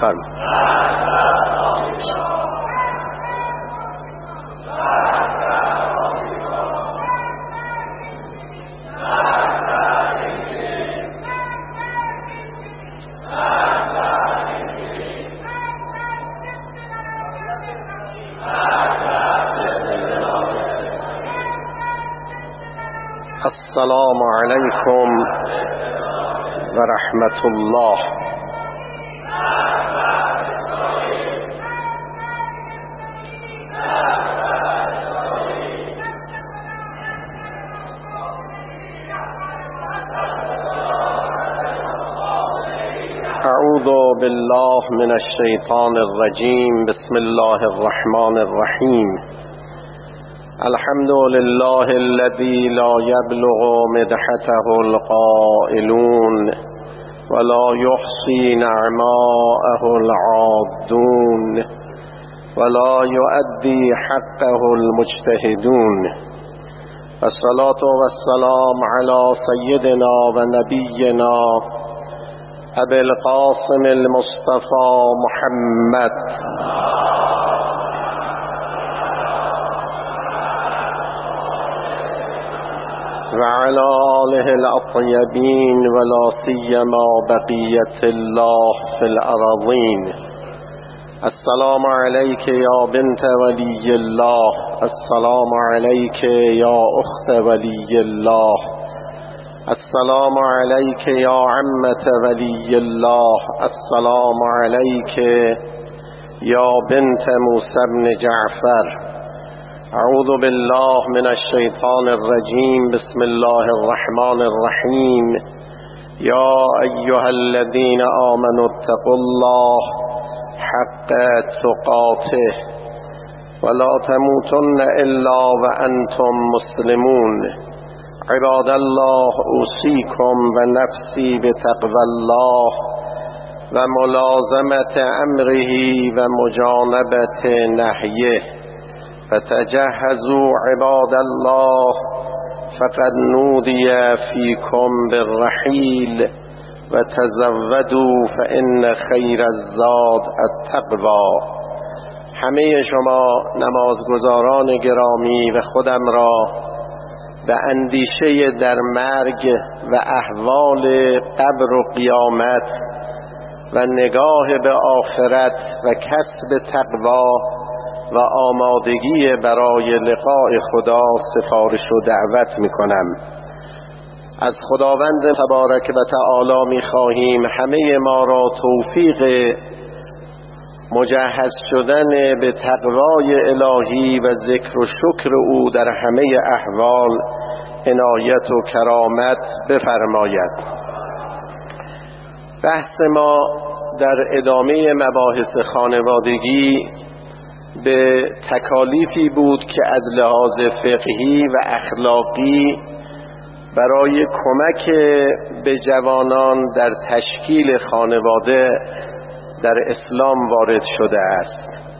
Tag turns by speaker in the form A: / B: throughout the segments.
A: بفرم السلام عليكم ورحمة الله. أعوذ بالله من الشيطان الرجيم. بسم الله الرحمن الرحيم. الحمد لله الذي لا يبلغ مدحته القائلون ولا يحصي نعماءه العادون ولا يؤدي حقه المجتهدون. الصلاة والسلام على سيدنا ونبينا أبي القاسم المصطفى محمد. وعلى آله الأطيبين ولا سيما بقية الله في الأراضين. السلام عليك يا بنت ولي الله. السلام عليك يا أخت ولي الله. السلام عليك يا عمة ولي الله. السلام عليك يا بنت موسى بن جعفر. أعوذ بالله من الشيطان الرجيم. بسم الله الرحمن الرحيم. يا أيها الذين آمنوا اتقوا الله حق تقاته ولا تموتن إلا وأنتم مسلمون. عباد الله أوصيكم ونفسي بتقوى الله وملازمة أمره ومجانبة نهيه فتجهزوا عباد الله فقد نودي فيكم بالرحيل وتزودوا فإن خير الزاد التقوى همه شما نمازگزاران گرامی و خودم را به اندیشه در مرگ و احوال قبر و قیامت و نگاه به آخرت و کسب تقوا و آمادگی برای لقاء خدا سفارش و دعوت می کنم از خداوند تبارک و تعالی می خواهیم همه ما را توفیق مجهز شدن به تقوای الهی و ذکر و شکر او در همه احوال عنایت و کرامت بفرماید. بحث ما در ادامه مباحث خانوادگی به تکالیفی بود که از لحاظ فقهی و اخلاقی برای کمک به جوانان در تشکیل خانواده در اسلام وارد شده است.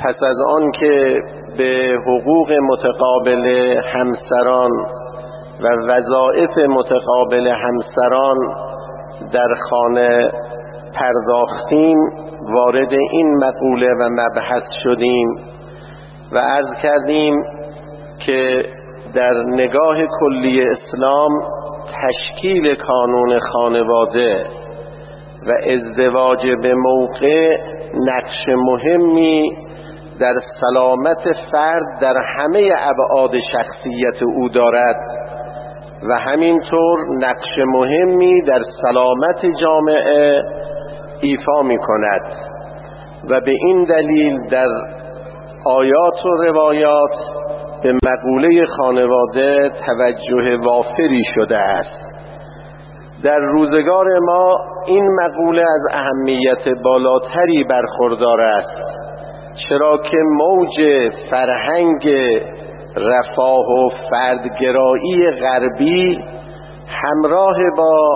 A: پس از آن که به حقوق متقابل همسران و وظائف متقابل همسران در خانه پرداختیم وارد این مقوله و مبحث شدیم و عرض کردیم که در نگاه کلی اسلام تشکیل کانون خانواده و ازدواج به موقع نقش مهمی در سلامت فرد در همه ابعاد شخصیت او دارد و همینطور نقش مهمی در سلامت جامعه ایفا می کند و به این دلیل در آیات و روایات به مقوله خانواده توجه وافری شده است. در روزگار ما این مقوله از اهمیت بالاتری برخوردار است. چرا که موج فرهنگ رفاه و فردگرایی غربی همراه با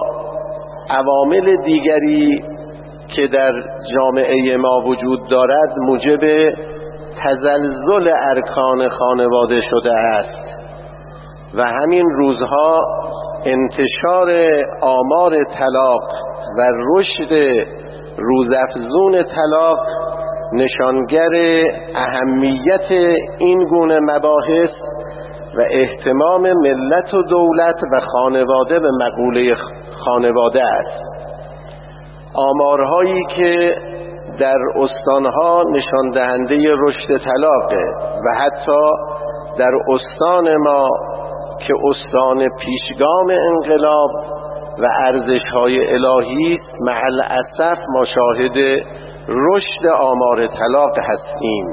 A: عوامل دیگری که در جامعه ما وجود دارد موجب تزلزل ارکان خانواده شده است. و همین روزها انتشار آمار طلاق و رشد روزافزون طلاق نشانگر اهمیت این گونه مباحث و احتمام ملت و دولت و خانواده به مقوله خانواده است. آمارهایی که در استانها نشان دهنده رشد طلاقه و حتی در استان ما که استان پیشگام انقلاب و ارزش های الهی است محل اسف ما شاهد رشد آمار طلاق هستیم.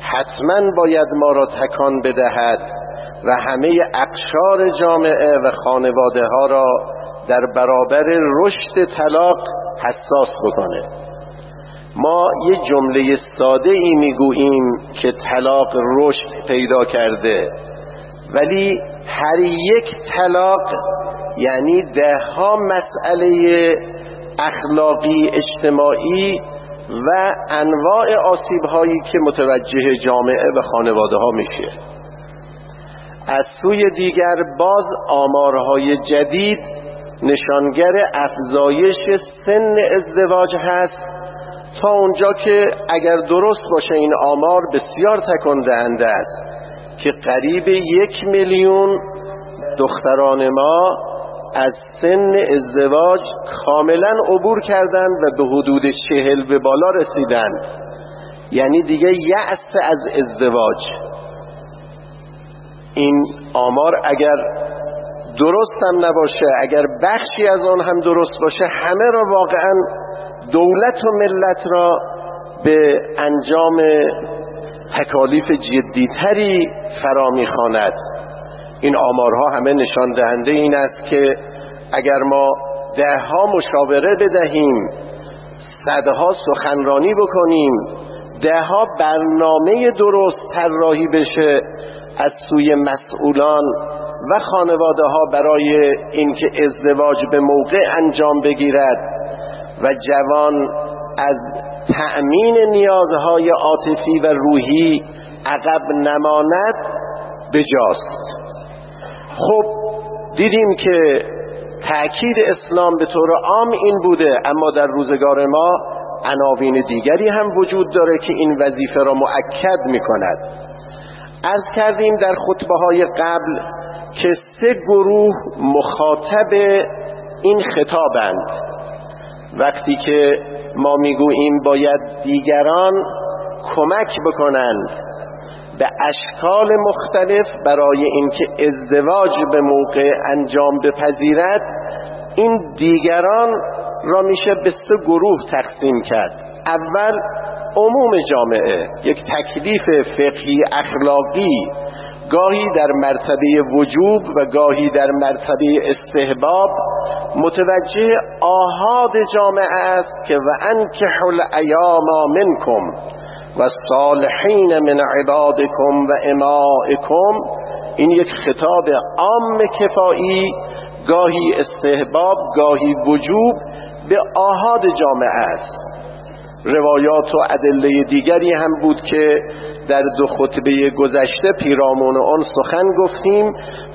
A: حتما باید ما را تکان بدهد و همه اقشار جامعه و خانواده ها را در برابر رشد طلاق حساس بکنه. ما یه جمله ساده ای می‌گوییم که طلاق رشد پیدا کرده ولی هر یک طلاق یعنی ده ها مسئله اخلاقی اجتماعی و انواع آسیب هایی که متوجه جامعه و خانواده ها میشه. از سوی دیگر باز آمارهای جدید نشانگر افزایش سن ازدواج هست. تا اونجا که اگر درست باشه این آمار بسیار تکان دهنده است. که قریب یک میلیون دختران ما از سن ازدواج کاملا عبور کردند و به حدود چهل به بالا رسیدند. یعنی دیگه یأس از ازدواج. این آمار اگر درست هم نباشه اگر بخشی از آن هم درست باشه همه را واقعا دولت و ملت را به انجام تکالیف جدیتری فرا می‌خواند. این آمارها همه نشان دهنده این است که اگر ما دهها مشاوره بدهیم صدها سخنرانی بکنیم دهها برنامه درست طراحی بشه از سوی مسئولان و خانواده ها برای اینکه ازدواج به موقع انجام بگیرد و جوان از تأمین نیازهای عاطفی و روحی عقب نماند بجاست. خب دیدیم که تأکید اسلام به طور عام این بوده اما در روزگار ما عناوین دیگری هم وجود داره که این وظیفه را معکد می کند ارز کردیم در خطبه های قبل که سه گروه مخاطب این خطابند. وقتی که ما می‌گوییم باید دیگران کمک بکنند به اشکال مختلف برای اینکه ازدواج به موقع انجام بپذیرد این دیگران را میشه به سه گروه تقسیم کرد. اول عموم جامعه یک تکلیف فقهی اخلاقی گاهی در مرتبه وجوب و گاهی در مرتبه استحباب متوجه آهاد جامعه است که و انکحوا الایام منکم و صالحین من عبادکم و امائکم این یک خطاب عام کفایی گاهی استحباب گاهی وجوب به آهاد جامعه است. روایات و ادله دیگری هم بود که در دو خطبه گذشته پیرامون آن سخن گفتیم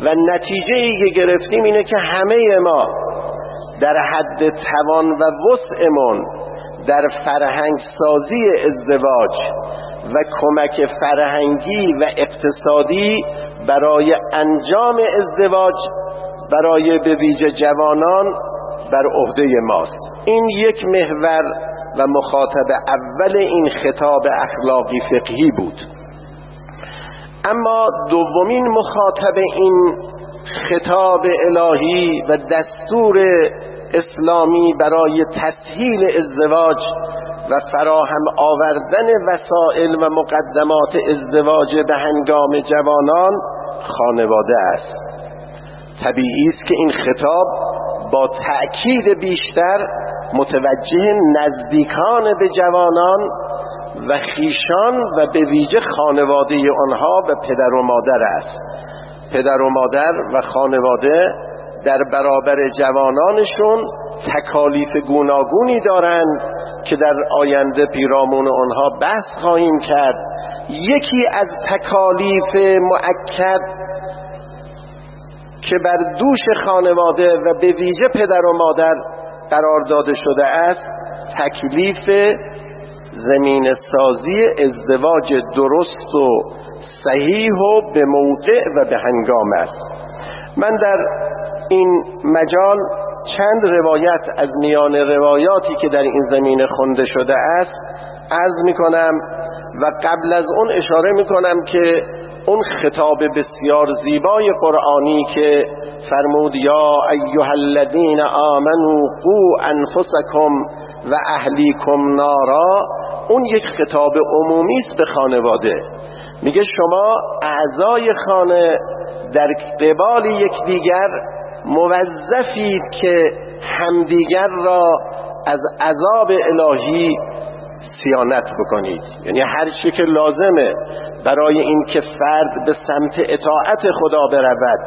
A: و نتیجه ای که گرفتیم اینه که همه ما در حد توان و وسعمون در فرهنگ سازی ازدواج و کمک فرهنگی و اقتصادی برای انجام ازدواج برای به ویژه جوانان بر عهده ماست. این یک محور و مخاطب اول این خطاب اخلاقی فقهی بود. اما دومین مخاطب این خطاب الهی و دستور اسلامی برای تسهیل ازدواج و فراهم آوردن وسائل و مقدمات ازدواج به هنگام جوانان خانواده است. طبیعی است که این خطاب با تأکید بیشتر متوجه نزدیکان به جوانان و خیشان و به ویژه خانواده آنها و پدر و مادر است. پدر و مادر و خانواده در برابر جوانانشون تکالیف گوناگونی دارند که در آینده پیرامون آنها بحث خواهیم کرد. یکی از تکالیف معکد که بر دوش خانواده و به ویژه پدر و مادر قرار داده شده است تکلیف زمین سازی ازدواج درست و صحیح و به موقع و به هنگام است. من در این مجال چند روایت از میان روایاتی که در این زمینه خونده شده است عرض می کنم و قبل از اون اشاره می کنم که اون خطاب بسیار زیبای قرآنی که فرمود یا ایها الذین آمنوا قو انفسکم و اهلیکم نارا. اون یک خطاب عمومی است به خانواده. میگه شما اعضای خانه در قبال یکدیگر موظفید که همدیگر را از عذاب الهی سیانت بکنید. یعنی هر چی که لازمه برای اینکه فرد به سمت اطاعت خدا برود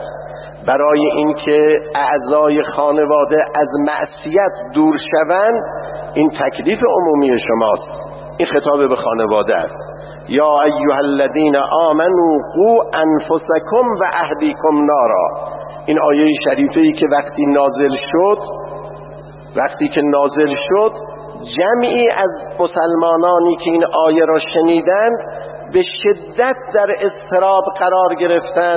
A: برای اینکه اعضای خانواده از معصیت دور شوند این تکلیف عمومی شماست. این خطاب به خانواده است. یا ایها الذین آمنوا قو انفسکم و اهلیکم نارا. این آیه شریفه ای که وقتی نازل شد وقتی که نازل شد جمعی از مسلمانانی که این آیه را شنیدند به شدت در استراب قرار گرفتن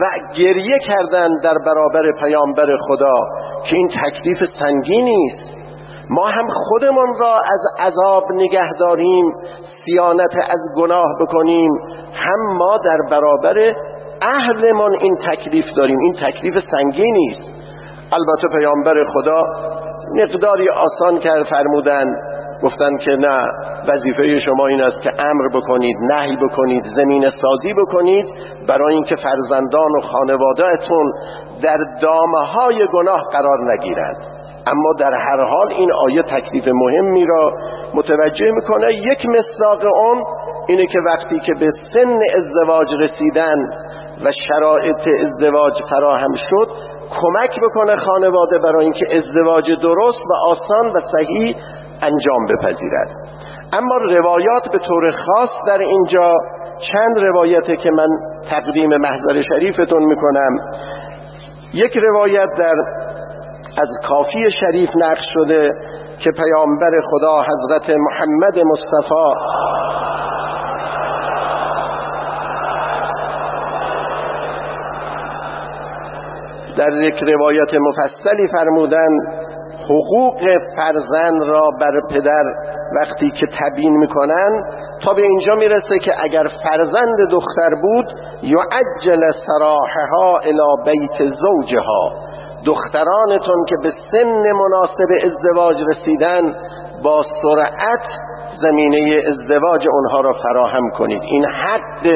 A: و گریه کردند در برابر پیامبر خدا که این تکلیف سنگینی است ما هم خودمان را از عذاب نگه داریم سیانت از گناه بکنیم هم ما در برابر اهلمان این تکلیف داریم. این تکلیف سنگینی است البته پیامبر خدا مقداری آسان کرد فرمودن گفتن که نه وظیفه شما این است که امر بکنید نهی بکنید زمین سازی بکنید برای اینکه فرزندان و خانوادهتون در دامه های گناه قرار نگیرند اما در هر حال این آیه تکلیف مهمی را متوجه می‌کنه. یک مصداق اون اینه که وقتی که به سن ازدواج رسیدن و شرایط ازدواج فراهم شد کمک بکنه خانواده برای اینکه ازدواج درست و آسان و صحیح انجام بپذیرد. اما روایات به طور خاص در اینجا چند روایته که من تقدیم محضر شریفتون می‌کنم. یک روایت در از کافی شریف نقش شده که پیامبر خدا حضرت محمد مصطفی در یک روایت مفصلی فرمودن حقوق فرزند را بر پدر وقتی که تبیین می‌کنن تا به اینجا می‌رسه که اگر فرزند دختر بود یعجل سراحها الى بیت زوجها. دخترانتون که به سن مناسب ازدواج رسیدن با سرعت زمینه ازدواج اونها را فراهم کنید. این حق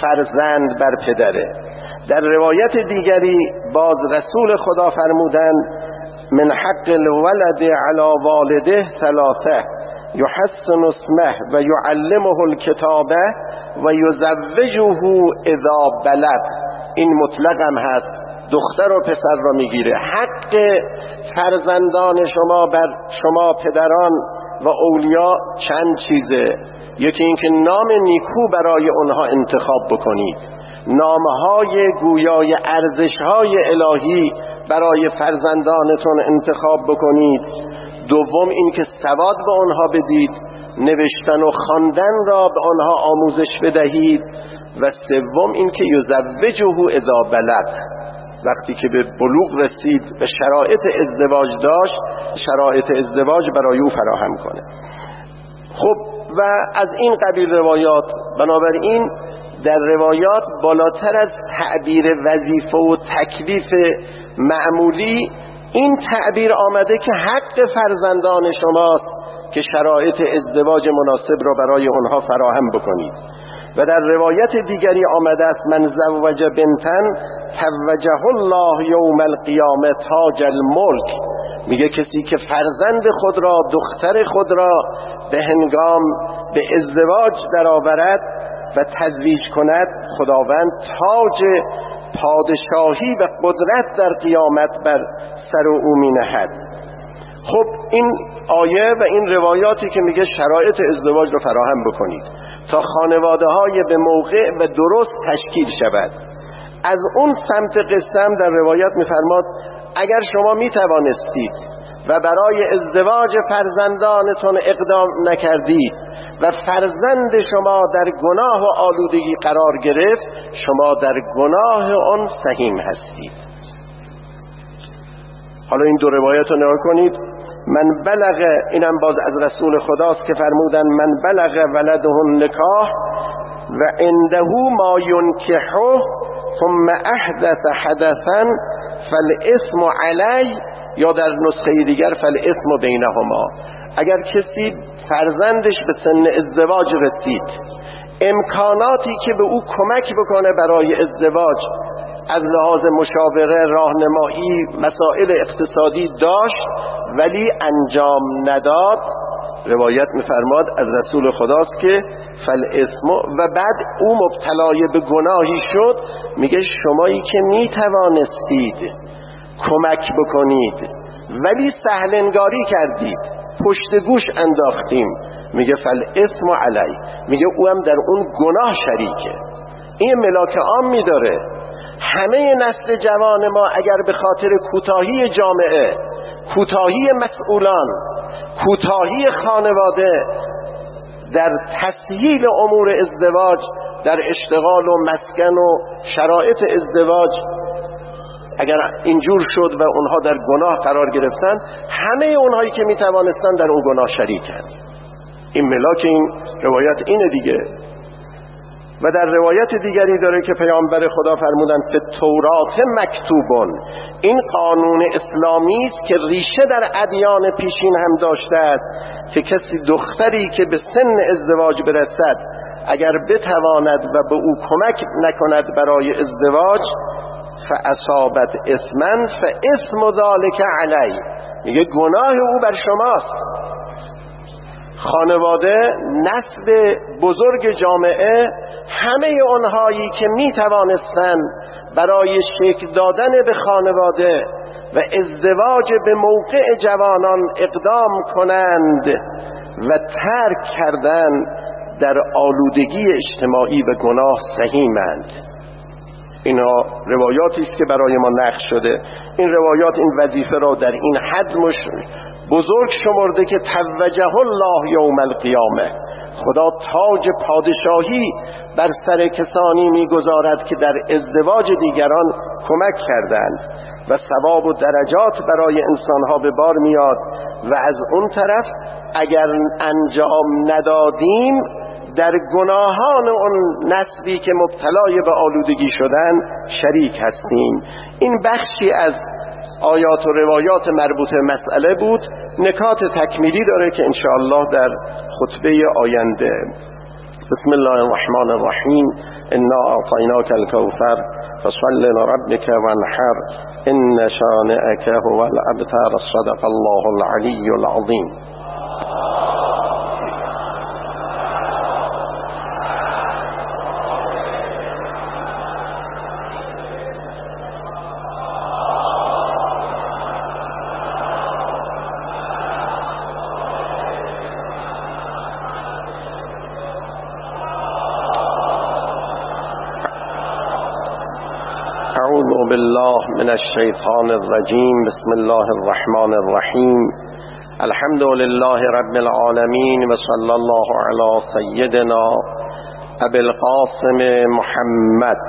A: فرزند بر پدره. در روایت دیگری باز رسول خدا فرمودند من حق الولد على والده ثلاثه يحسن اسمه و يعلمه الكتابه و يزوجه اذا بلد. این مطلق هم هست دختر و پسر را می‌گیره. حق فرزندان شما بر شما پدران و اولیا چند چیزه؟ یکی اینکه نام نیکو برای اونها انتخاب بکنید. نامهای گویای ارزشهای الهی برای فرزندانتون انتخاب بکنید. دوم اینکه سواد به آنها بدید نوشتن و خواندن را به آنها آموزش بدهید. و سوم اینکه یزوجه اذا بلد وقتی که به بلوغ رسید و شرایط ازدواج داشت شرایط ازدواج برای او فراهم کنه. خب و از این قبیل روایات بنابراین در روایات بالاتر از تعبیر وظیفه و تکلیف معمولی این تعبیر آمده که حق فرزندان شماست که شرایط ازدواج مناسب را برای آنها فراهم بکنید. و در روایت دیگری آمده است من زوج بنتن توجه الله یوم القیامه تاج الملک. میگه کسی که فرزند خود را دختر خود را به هنگام به ازدواج درآورد و تزویج کند خداوند تاج پادشاهی و قدرت در قیامت بر سر او می نهد خب این آیه و این روایاتی که میگه شرایط ازدواج رو فراهم بکنید تا خانواده های به موقع و درست تشکیل شود. از اون سمت قسم در روایات میفرماد اگر شما می توانستید و برای ازدواج فرزندانتون اقدام نکردید و فرزند شما در گناه و آلودگی قرار گرفت شما در گناه آن سهیم هستید. حالا این دو روایت رو نگاه کنید. من بلغ اینم باز از رسول خداست که فرمودن من بلغ ولده نکاح و عنده ما ینکحه ثم احدث حدثا فالاسم علی یا در نسخه دیگر فالاسم بینهما. اگر کسی فرزندش به سن ازدواج رسید امکاناتی که به او کمک بکنه برای ازدواج از لحاظ مشاوره راهنمایی مسائل اقتصادی داشت ولی انجام نداد روایت میفرماد از رسول خداست که فل اسم و بعد او مبتلای به گناهی شد میگه شمایی که می‌توانستید. کمک بکنید. ولی سهلنگاری کردید. پشت گوش انداختیم. میگه فل اسم علی. میگه او هم در اون گناه شریکه. این ملاک عام میداره. همه نسل جوان ما اگر به خاطر کوتاهی جامعه کوتاهی مسئولان کوتاهی خانواده در تسهیل امور ازدواج در اشتغال و مسکن و شرایط ازدواج اگر اینجور شد و اونها در گناه قرار گرفتن همه اونهایی که می‌توانستن در اون گناه شریکند این ملاک این روایت اینه دیگه. و در روایت دیگری داره که پیامبر خدا فرمودن فی تورات مکتوبون. این قانون اسلامی است که ریشه در ادیان پیشین هم داشته است که کسی دختری که به سن ازدواج برسد اگر بتواند و به او کمک نکند برای ازدواج فاصابت اثمن فاسم ذلك علی. میگه گناه او بر شماست. خانواده نسل بزرگ جامعه همه اونهایی که می توانستن برای شکل دادن به خانواده و ازدواج به موقع جوانان اقدام کنند و ترک کردن در آلودگی اجتماعی و گناه سهیمند. اینها روایاتی است که برای ما نقش شده. این روایات این وظیفه را در این حد مش بزرگ شمرده که توجه الله یوم القیامه. خدا تاج پادشاهی بر سر کسانی می‌گذارد که در ازدواج دیگران کمک کردند و ثواب و درجات برای انسانها به بار میاد و از اون طرف اگر انجام ندادیم در گناهان اون نسلی که مبتلای به آلودگی شدن شریک هستیم. این بخشی از آیات و روایات مربوط مسئله بود. نکات تکمیلی داره که انشاءالله در خطبه آینده. بسم الله الرحمن الرحیم. انا اعطیناک الكوثر فصل لربك وانحر. ان شانئك هو الابتر. صدق الله العلی العظیم. أعوذ بالله من الشيطان الرجيم بسم الله الرحمن الرحيم الحمد لله رب العالمين وصلى الله على سيدنا أبي القاسم محمد.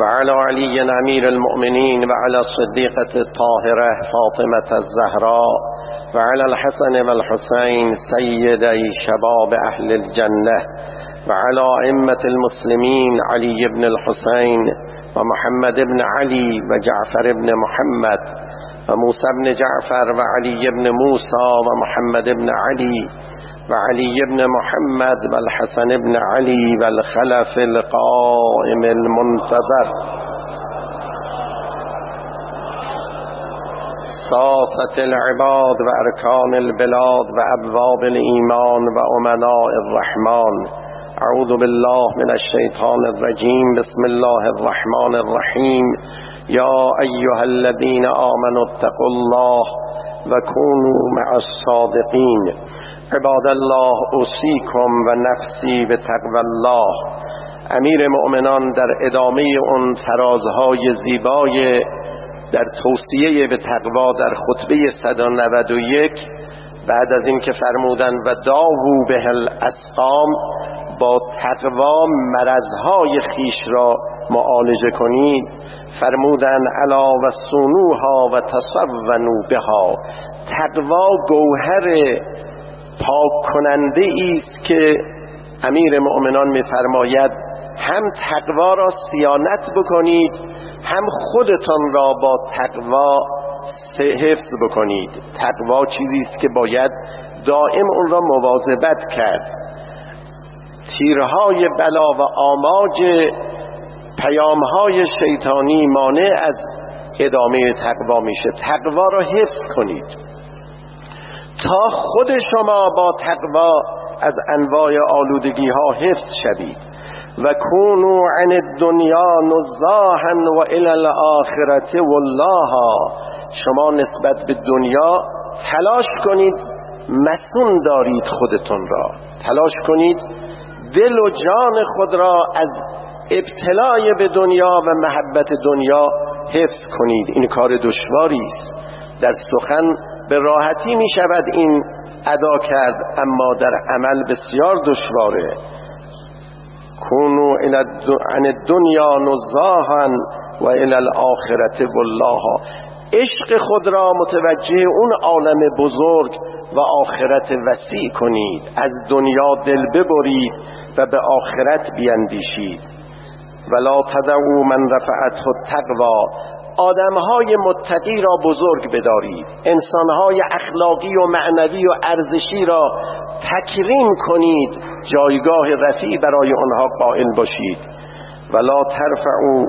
A: وعلى علي أمير المؤمنين وعلى الصديقة الطاهرة فاطمة الزهراء وعلى الحسن والحسين سيدي شباب أهل الجنة وعلى أئمة المسلمين علي بن الحسين ومحمد بن علي وجعفر بن محمد وموسى بن جعفر وعلي بن موسى ومحمد بن علي وعلي بن محمد والحسن بن علي والخلف القائم المنتظر. ساسة العباد وأركان البلاد وأبواب الإيمان وأمناء الرحمن. أعوذ بالله من الشيطان الرجيم بسم الله الرحمن الرحيم يا أيها الذين آمنوا اتقوا الله وكونوا مع الصادقين عباد الله أوصيكم ونفسي بتقوى الله. امیر مؤمنان در ادامه اون فرازهای زیبای در توصیه به تقوا در خطبه 191 بعد از اینکه فرمودن و داوو به الاسقام با تقوا مرضهای خیش را معالجه کنید. فرمودن علا و سنوها و تصونو بها. تقوا گوهر پاک کننده است که امیر مؤمنان میفرماید هم تقوا را سیانت بکنید هم خودتان را با تقوا حفظ بکنید. تقوا چیزی است که باید دائم اون را مواظبت کرد. تیرهای بلا و آماج پیامهای شیطانی مانع از ادامه تقوا میشه. تقوا را حفظ کنید. تا خود شما با تقوا از انواع آلودگی ها حفظ شوید. و کونو عن الدنیا نزاها و الى الاخرت والله شما نسبت به دنیا تلاش کنید مسون دارید خودتون را. تلاش کنید دل و جان خود را از ابتلای به دنیا و محبت دنیا حفظ کنید. این کار دشواری است. در سخن به راحتی می شود این ادا کرد اما در عمل بسیار دشواره. کونو عن الدنیا نزاها و الى الاخرت والله. عشق خود را متوجه اون عالم بزرگ و آخرت وسیع کنید. از دنیا دل ببرید و به آخرت بیندیشید. ولا تدعو من رفعته التقوا آدمهای متقی را بزرگ بدارید. انسانهای اخلاقی و معنوی و ارزشی را تکریم کنید جایگاه رفیع برای آنها قائل باشید. ولا ترفعو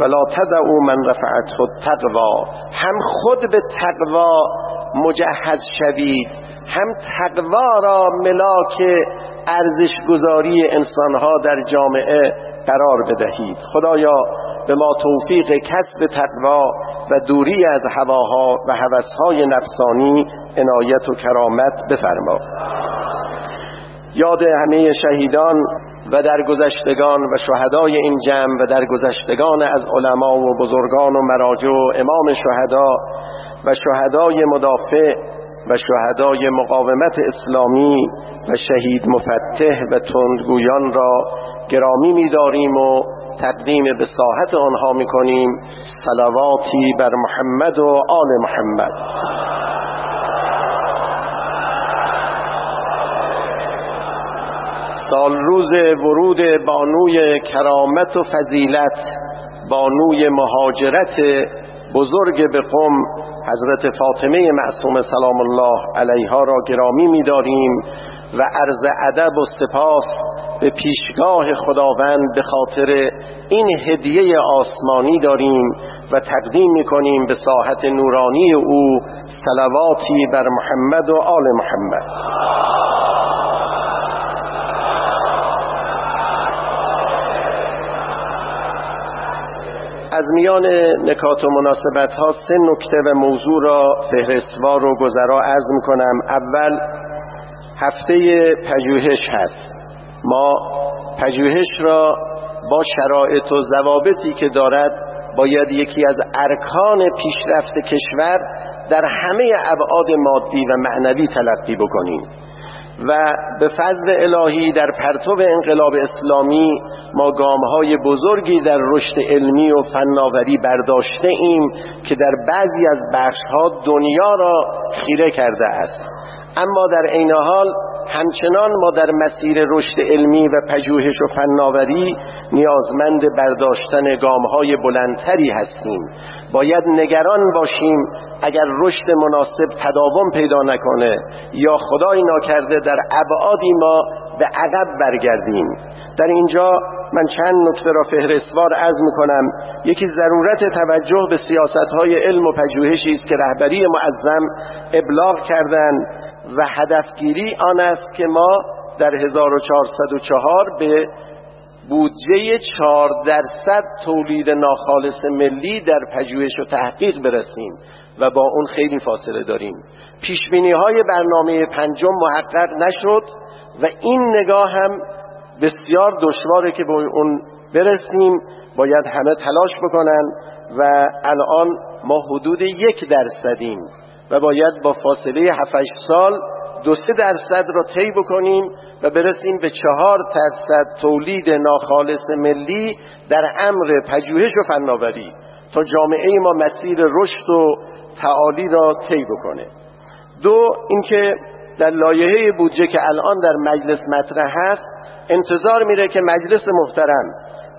A: ولا تدعو من رفعته التقوا هم خود به تقوا مجهز شوید هم تقوا را ملاک ارزش گذاری انسانها در جامعه قرار بدهید. خدایا به ما توفیق کسب تقوا و دوری از هواها و هوسهای نفسانی عنایت و کرامت بفرما. یاد همه شهیدان و درگذشتگان و شهدای این جمع و درگذشتگان از علما و بزرگان و مراجع و امام شهدا و شهدای مدافع و شهدای مقاومت اسلامی و شهید مفتح و تندگویان را گرامی می‌داریم و تقدیم به ساحت آنها می‌کنیم. صلواتی بر محمد و آل محمد. سال روز ورود بانوی کرامت و فضیلت بانوی مهاجرت بزرگ به قم حضرت فاطمه معصوم سلام الله علیها را گرامی می‌داریم و عرض ادب و سپاس به پیشگاه خداوند به خاطر این هدیه آسمانی داریم و تقدیم می‌کنیم به ساحت نورانی او صلواتی بر محمد و آل محمد. از میان نکات و مناسبت ها سه نکته و موضوع را فهرستوار و گذرا عرض می‌کنم. اول هفته پژوهش هست. ما پژوهش را با شرایط و ضوابطی که دارد باید یکی از ارکان پیشرفت کشور در همه ابعاد مادی و معنوی تلقی بکنیم و به فضل الهی در پرتو انقلاب اسلامی ما گامهای بزرگی در رشد علمی و فناوری برداشته ایم که در بعضی از بخشها دنیا را خیره کرده است. اما در عین حال همچنان ما در مسیر رشد علمی و پژوهش و فناوری نیازمند برداشتن گامهای بلندتری هستیم. باید نگران باشیم اگر رشد مناسب تداوم پیدا نکنه یا خدای ناکرده در ابعادی ما به عقب برگردیم. در اینجا من چند نکته را فهرستوار عرض می‌کنم. یکی ضرورت توجه به سیاست های علم و پژوهشی است که رهبری معظم ابلاغ کردند. و هدفگیری آن است که ما در 1404 به بودجه 4 درصد تولید ناخالص ملی در پژوهش و تحقیق برسیم و با اون خیلی فاصله داریم. پیشبینی های برنامه پنجم محقق نشد و این نگاه هم بسیار دشواره که به اون برسیم. باید همه تلاش بکنن و الان ما حدود یک درصدیم. و باید با فاصله 7 سال دو سه درصد را طی بکنیم و برسیم به چهار درصد تولید ناخالص ملی در امر پژوهش و فناوری تا جامعه ما مسیر رشد و تعالی را طی بکنه. دو اینکه در لایحه بودجه که الان در مجلس مطرح هست انتظار میره که مجلس محترم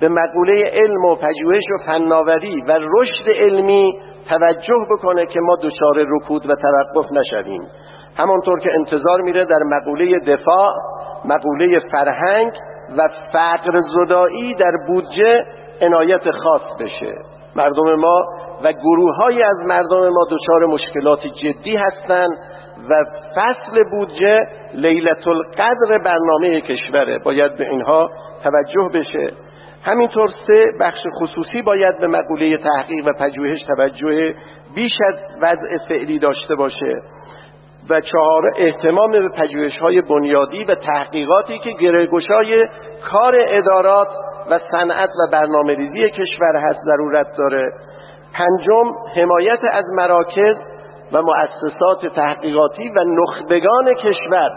A: به مقوله علم و پژوهش و فناوری و رشد علمی توجه بکنه که ما دچار رکود و توقف نشویم. همانطور که انتظار میره در مقوله دفاع مقوله فرهنگ و فقر زدایی در بودجه عنایت خاص بشه. مردم ما و گروه از مردم ما دچار مشکلات جدی هستند و فصل بودجه لیلت القدر برنامه کشوره. باید به اینها توجه بشه. همینطور سه بخش خصوصی باید به مقوله تحقیق و پژوهش توجه بیش از وضع فعلی داشته باشه و چهار احتمام به پجوهش های بنیادی و تحقیقاتی که گرهگشای کار ادارات و صنعت و برنامه ریزی کشور هست ضرورت داره. پنجم حمایت از مراکز و مؤسسات تحقیقاتی و نخبگان کشور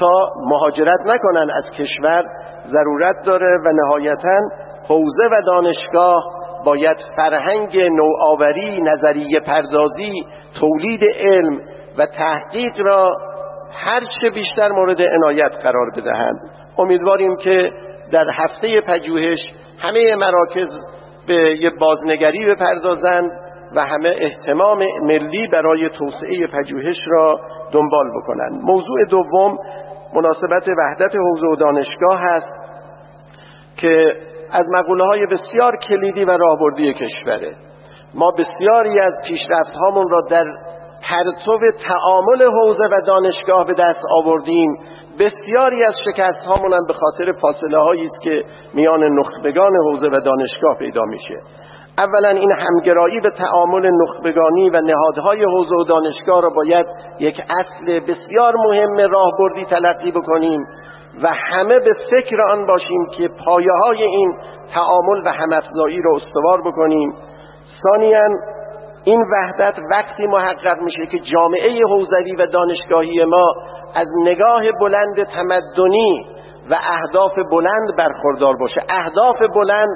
A: تا مهاجرت نکنن از کشور ضرورت داره و نهایتا حوزه و دانشگاه باید فرهنگ نوآوری نظریه پردازی تولید علم و تحقیق را هرچه بیشتر مورد عنایت قرار بدهند. امیدواریم که در هفته پژوهش همه مراکز به یه بازنگری بپردازند و همه احتمام ملی برای توسعه پژوهش را دنبال بکنند. موضوع دوم مناسبت وحدت حوزه و دانشگاه هست که از مقوله های بسیار کلیدی و راهبردی کشوره. ما بسیاری از پیشرفت هامون را در پرتو تعامل حوزه و دانشگاه به دست آوردیم. بسیاری از شکست هامون هم به خاطر فاصله هایی است که میان نخبگان حوزه و دانشگاه پیدا میشه. اولا این همگرایی به تعامل نخبگانی و نهادهای حوزه و دانشگاه را باید یک اصل بسیار مهم راهبردی تلقی بکنیم. و همه به فکر آن باشیم که پایه های این تعامل و همافزایی را استوار بکنیم. ثانیا این وحدت وقتی محقق میشه که جامعه حوزوی و دانشگاهی ما از نگاه بلند تمدنی و اهداف بلند برخوردار باشه. اهداف بلند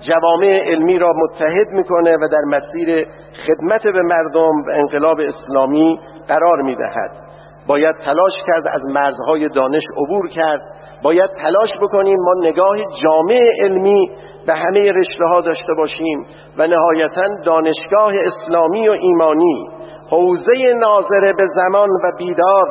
A: جوامع علمی را متحد می‌کنه و در مسیر خدمت به مردم و انقلاب اسلامی قرار می‌دهد. باید تلاش کرد از مرزهای دانش عبور کرد. باید تلاش بکنیم ما نگاه جامع علمی به همه رشته ها داشته باشیم و نهایتا دانشگاه اسلامی و ایمانی حوزه ناظره به زمان و بیدار.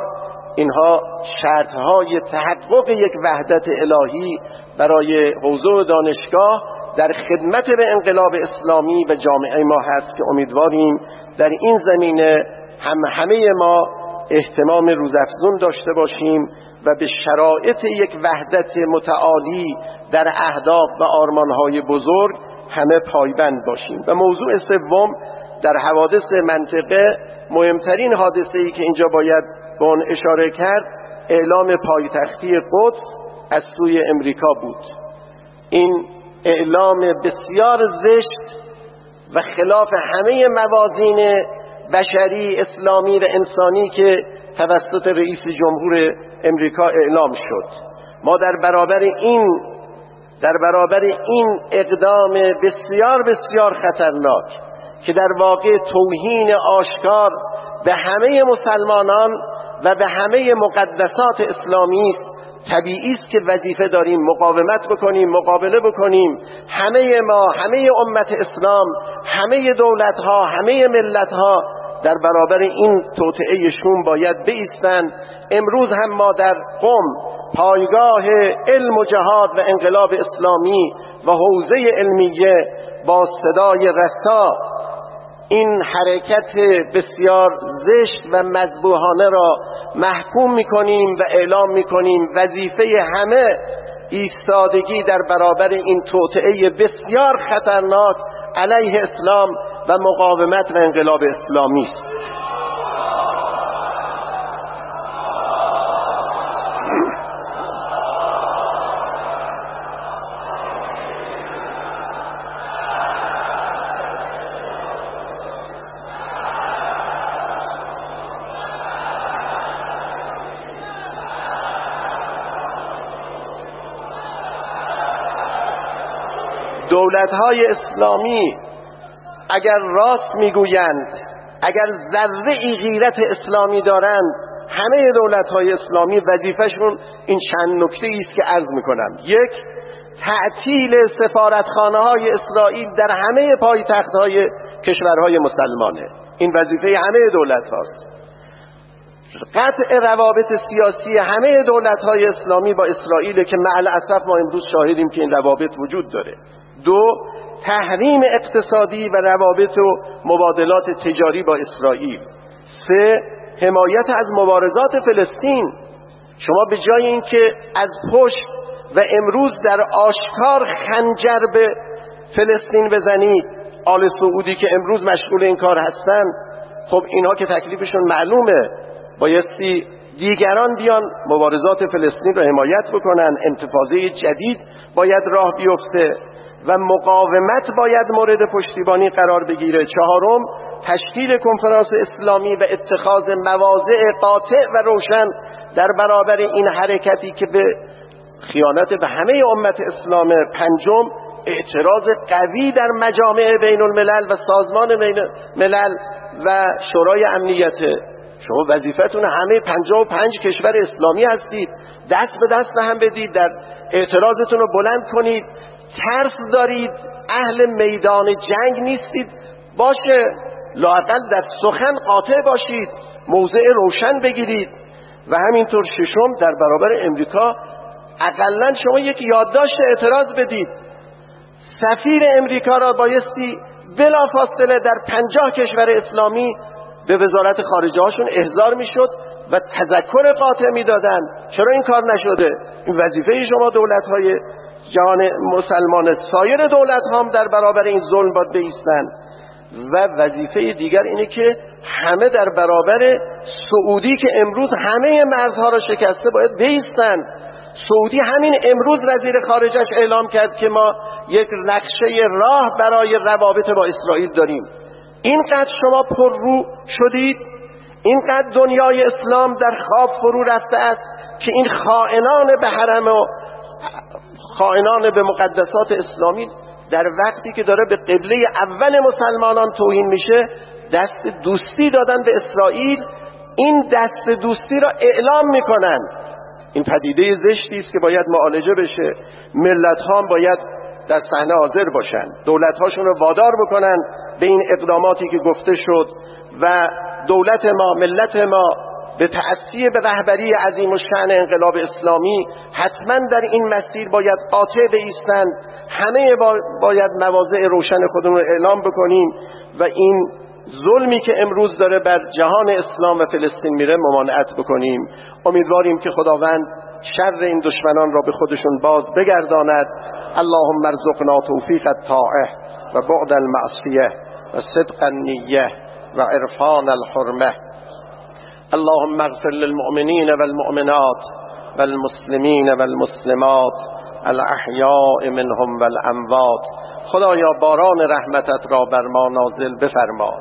A: اینها شرطهای تحقق یک وحدت الهی برای حوزه دانشگاه در خدمت به انقلاب اسلامی و جامعه ما هست که امیدواریم در این زمینه هم همه ما احتمام روزافزون داشته باشیم و به شرایط یک وحدت متعالی در اهداف و آرمانهای بزرگ همه پایبند باشیم. و موضوع سوم در حوادث منطقه مهمترین حادثه ای که اینجا باید به آن اشاره کرد اعلام پایتختی قدس از سوی امریکا بود. این اعلام بسیار زشت و خلاف همه موازین بشری اسلامی و انسانی که توسط رئیس جمهور امریکا اعلام شد. ما در برابر این در برابر این اقدام بسیار بسیار خطرناک که در واقع توهین آشکار به همه مسلمانان و به همه مقدسات اسلامی است. طبیعی است که وظیفه داریم مقاومت بکنیم مقابله بکنیم. همه ما همه امت اسلام همه دولت ها همه ملت ها در برابر این توطعه شوم باید بیستن. امروز هم ما در قم پایگاه علم و جهاد و انقلاب اسلامی و حوزه علمیه با صدای رسا این حرکت بسیار زشت و مذبوحانه را محکوم می‌کنیم و اعلام می‌کنیم. وظیفه همه ایستادگی در برابر این توطعه بسیار خطرناک علیه اسلام و مقاومت و انقلاب اسلامی است. دولت های اسلامی اگر راست می‌گویند اگر ذره ای غیرت اسلامی دارند همه دولت های اسلامی وظیفشون این چند نکته است که عرض می‌کنم. یک تعطیل سفارتخانه های اسرائیل در همه پایتخت های کشورهای مسلمانه. این وظیفه همه دولت هاست قطع روابط سیاسی همه دولت های اسلامی با اسرائیل که معل اصف ما امروز شاهدیم که این روابط وجود داره. دو تحریم اقتصادی و روابط و مبادلات تجاری با اسرائیل. سه حمایت از مبارزات فلسطین. شما به جای اینکه از پشت و امروز در آشکار خنجر به فلسطین بزنید آل سعودی که امروز مشغول این کار هستن خب اینها که تکلیفشون معلومه. بایستی دیگران بیان مبارزات فلسطین رو حمایت بکنن. انتفاضه جدید باید راه بیفته. و مقاومت باید مورد پشتیبانی قرار بگیره. چهارم تشکیل کنفرانس اسلامی و اتخاذ مواضع قاطع و روشن در برابر این حرکتی که به خیانت به همه امت اسلام. پنجم اعتراض قوی در مجامع بین الملل و سازمان بین ملل و شورای امنیت. شما وظیفتون همه پنجاه و پنج کشور اسلامی هستید. دست به دست هم بدید در اعتراضتون رو بلند کنید. ترس دارید اهل میدان جنگ نیستید. باشه لاقل در سخن قاطع باشید موضع روشن بگیرید. و همینطور ششم در برابر امریکا اقلا شما یک یادداشت اعتراض بدید. سفیر امریکا را بایستی بلا فاصله در پنجاه کشور اسلامی به وزارت خارجه هاشون احضار می‌شد و تذکر قاطع می‌دادن چرا این کار نشده؟ این وظیفه شما دولت های جهان مسلمان سایر دولت هم در برابر این ظلم باید بیستن. و وظیفه دیگر اینه که همه در برابر سعودی که امروز همه مرزها را شکسته باید بیستن. سعودی همین امروز وزیر خارجش اعلام کرد که ما یک نقشه راه برای روابط با اسرائیل داریم. اینقدر شما پر رو شدید اینقدر دنیای اسلام در خواب فرو رفته است که این خائنان به حرم و خائنان به مقدسات اسلامی در وقتی که داره به قبله اول مسلمانان توهین میشه دست دوستی دادن به اسرائیل این دست دوستی را اعلام می‌کنن. این پدیده زشتی است که باید معالجه بشه. ملت ها باید در صحنه حاضر باشن. دولت هاشون رو وادار بکنن به این اقداماتی که گفته شد و دولت ما ملت ما به تأثیر به رهبری عظیم و شعن انقلاب اسلامی حتما در این مسیر باید قاطع بیستند همه باید مواضع روشن خودمون رو اعلام بکنیم و این ظلمی که امروز داره بر جهان اسلام و فلسطین میره ممانعت بکنیم. امیدواریم که خداوند شر این دشمنان را به خودشون باز بگرداند. اللهم ارزقنا توفیق الطاعه و بعد المعصیه و صدق النیه و عرفان الحرمه. اللهم اغفر للمؤمنين والمؤمنات والمسلمين والمسلمات الاحیاء منهم والاموات خدایا باران رحمتت را بر ما نازل بفرما.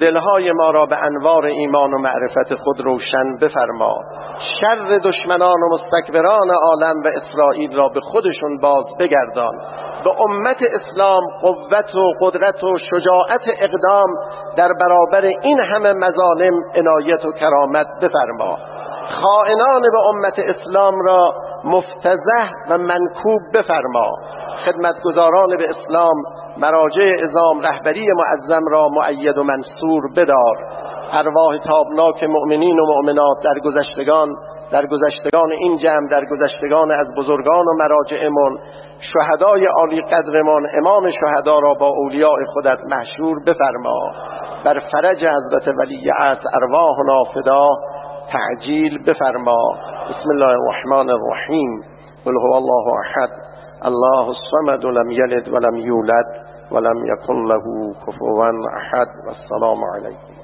A: دلهای ما را به انوار ایمان و معرفت خود روشن بفرما. شر دشمنان و مستکبران عالم و اسرائیل را به خودشون باز بگردان. به امت اسلام قوت و قدرت و شجاعت اقدام در برابر این همه مظالم عنایت و کرامت بفرما. خائنان به امت اسلام را مفتزه و منکوب بفرما. خدمتگزاران به اسلام مراجع ازام رهبری معظم را معید و منصور بدار. ارواح تابناک مؤمنین و مؤمنات در گذشتگان در گذشتگان این جمع در گذشتگان از بزرگان و مراجعمون شهدای عالی قدرمان امام شهدا را با اولیاء خودت محشور بفرما. بر فرج حضرت ولی عصر ارواح نافدا تعجیل بفرما. بسم الله الرحمن الرحیم. قل هو الله احد. الله الصمد لم یلد ولم یولد ولم یکن له کفوا احد. والسلام علیکم.